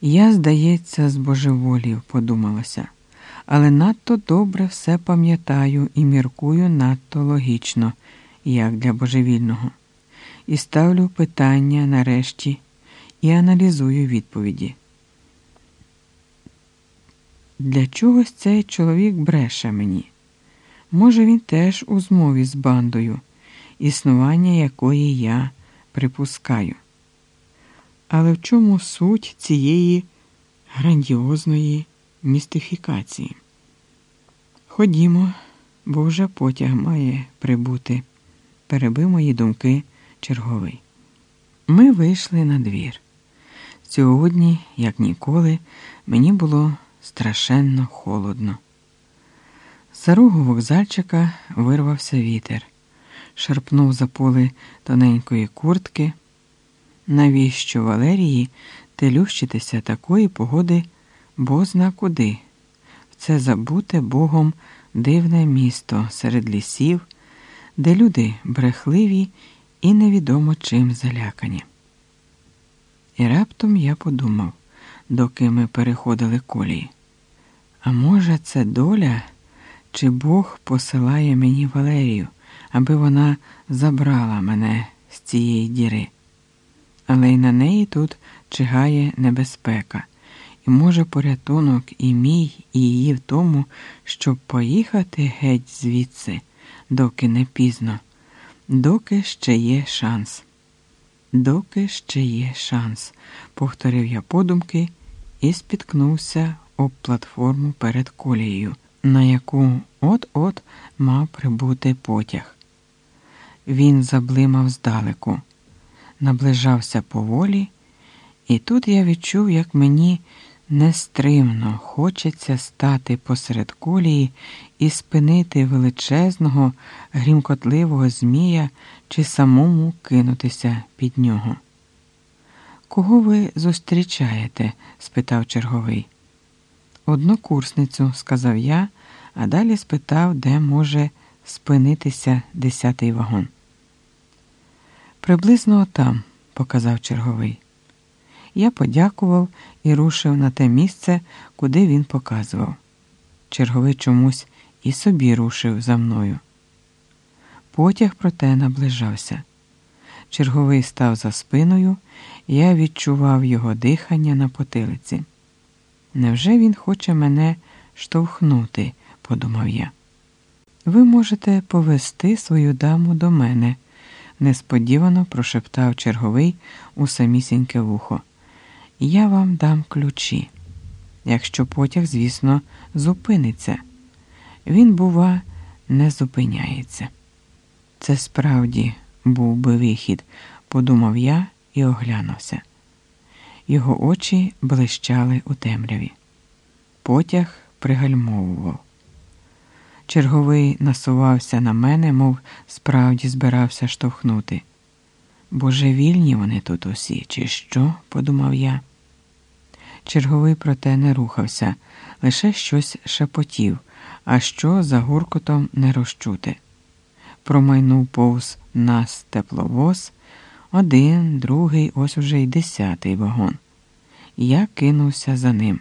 Я, здається, збожеволів, подумалося, але надто добре все пам'ятаю і міркую надто логічно, як для божевільного, і ставлю питання нарешті і аналізую відповіді. Для чогось цей чоловік бреше мені? Може, він теж у змові з бандою, існування якої я припускаю. Але в чому суть цієї грандіозної містифікації? Ходімо, бо вже потяг має прибути, перебив мої думки черговий. Ми вийшли на двір. Сьогодні, як ніколи, мені було страшенно холодно. З рогу вокзальчика вирвався вітер, шарпнув за поле тоненької куртки. Навіщо Валерії телющитися такої погоди бозна куди? В це забуте Богом дивне місто серед лісів, де люди брехливі і невідомо чим залякані. І раптом я подумав, доки ми переходили колії. А може, це доля, чи Бог посилає мені Валерію, аби вона забрала мене з цієї діри? Але й на неї тут чигає небезпека, і може порятунок і мій, і її в тому, щоб поїхати геть звідси, доки не пізно, доки ще є шанс. Доки ще є шанс, повторив я подумки і спіткнувся об платформу перед колією, на яку от-от мав прибути потяг. Він заблимав здалеку наближався поволі, і тут я відчув, як мені нестримно хочеться стати посеред колії і спинити величезного, грімкотливого змія чи самому кинутися під нього. Кого ви зустрічаєте? спитав черговий. Однокурсницю, сказав я, а далі спитав, де може спинитися десятий вагон. Приблизно там, показав черговий. Я подякував і рушив на те місце, куди він показував. Черговий чомусь і собі рушив за мною. Потяг проте наближався. Черговий став за спиною, і я відчував його дихання на потилиці. Невже він хоче мене штовхнути? подумав я. Ви можете повести свою даму до мене несподівано прошептав черговий у самісіньке вухо. Я вам дам ключі, якщо потяг, звісно, зупиниться. Він, бува, не зупиняється. Це справді був би вихід, подумав я і оглянувся. Його очі блищали у темряві. Потяг пригальмовував. Черговий насувався на мене, мов справді збирався штовхнути. Божевільні вони тут усі, чи що? подумав я. Черговий проте не рухався, лише щось шепотів, а що за гуркотом не розчути. Промайнув повз нас тепловоз, один, другий, ось уже й десятий вагон. Я кинувся за ним.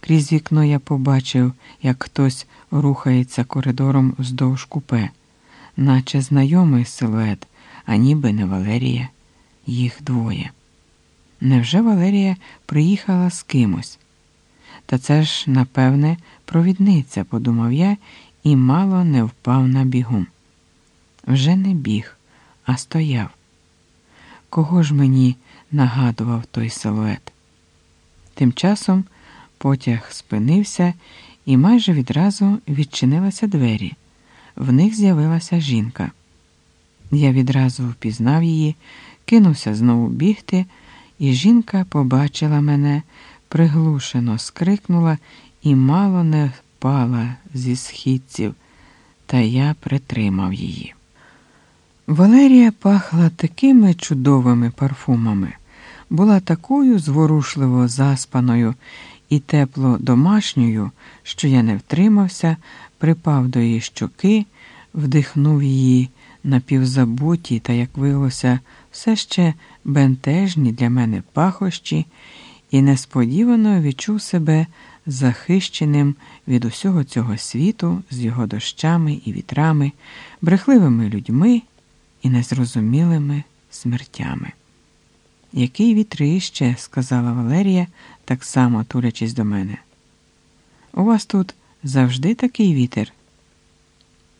Крізь вікно я побачив, як хтось рухається коридором вздовж купе, наче знайомий силует, а ніби не Валерія, їх двоє. Невже Валерія приїхала з кимось? Та це ж, напевне, провідниця, подумав я і мало не впав на бігу. Вже не біг, а стояв. Кого ж мені нагадував той силует? Тим часом потяг спинився і майже відразу відчинилися двері. В них з'явилася жінка. Я відразу впізнав її, кинувся знову бігти, і жінка побачила мене, приглушено скрикнула і мало не впала зі східців, та я притримав її. Валерія пахла такими чудовими парфумами, була такою зворушливо заспаною і тепло домашньою, що я не втримався, припав до її щоки, вдихнув її напівзабуті та, як виявилося, все ще бентежні для мене пахощі, і несподівано відчув себе захищеним від усього цього світу з його дощами і вітрами, брехливими людьми і незрозумілими смертями. Який вітрище, сказала Валерія, так само тулячись до мене. У вас тут завжди такий вітер?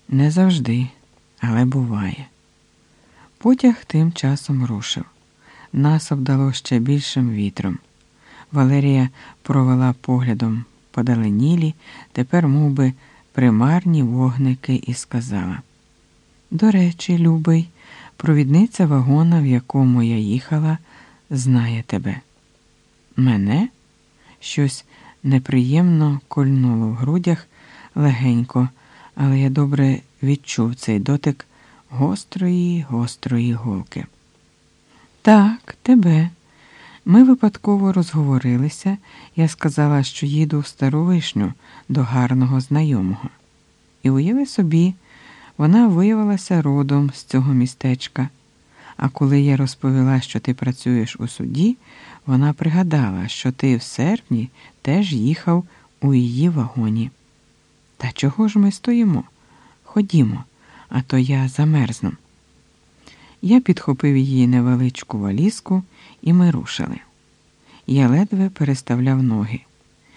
Не завжди, але буває. Потяг тим часом рушив. Нас обдало ще більшим вітром. Валерія провела поглядом подаленілі, тепер мов би, примарні вогники і сказала: До речі, любий, провідниця вагона, в якому я їхала, знає тебе. Мене? Щось неприємно кольнуло в грудях легенько, але я добре відчув цей дотик гострої, гострої голки. Так, тебе. Ми випадково розговорилися, я сказала, що їду в стару вишню до гарного знайомого. І уяви собі, вона виявилася родом з цього містечка. А коли я розповіла, що ти працюєш у суді, вона пригадала, що ти в серпні теж їхав у її вагоні. Та чого ж ми стоїмо? Ходімо, а то я замерзну. Я підхопив її невеличку валізку, і ми рушили. Я ледве переставляв ноги.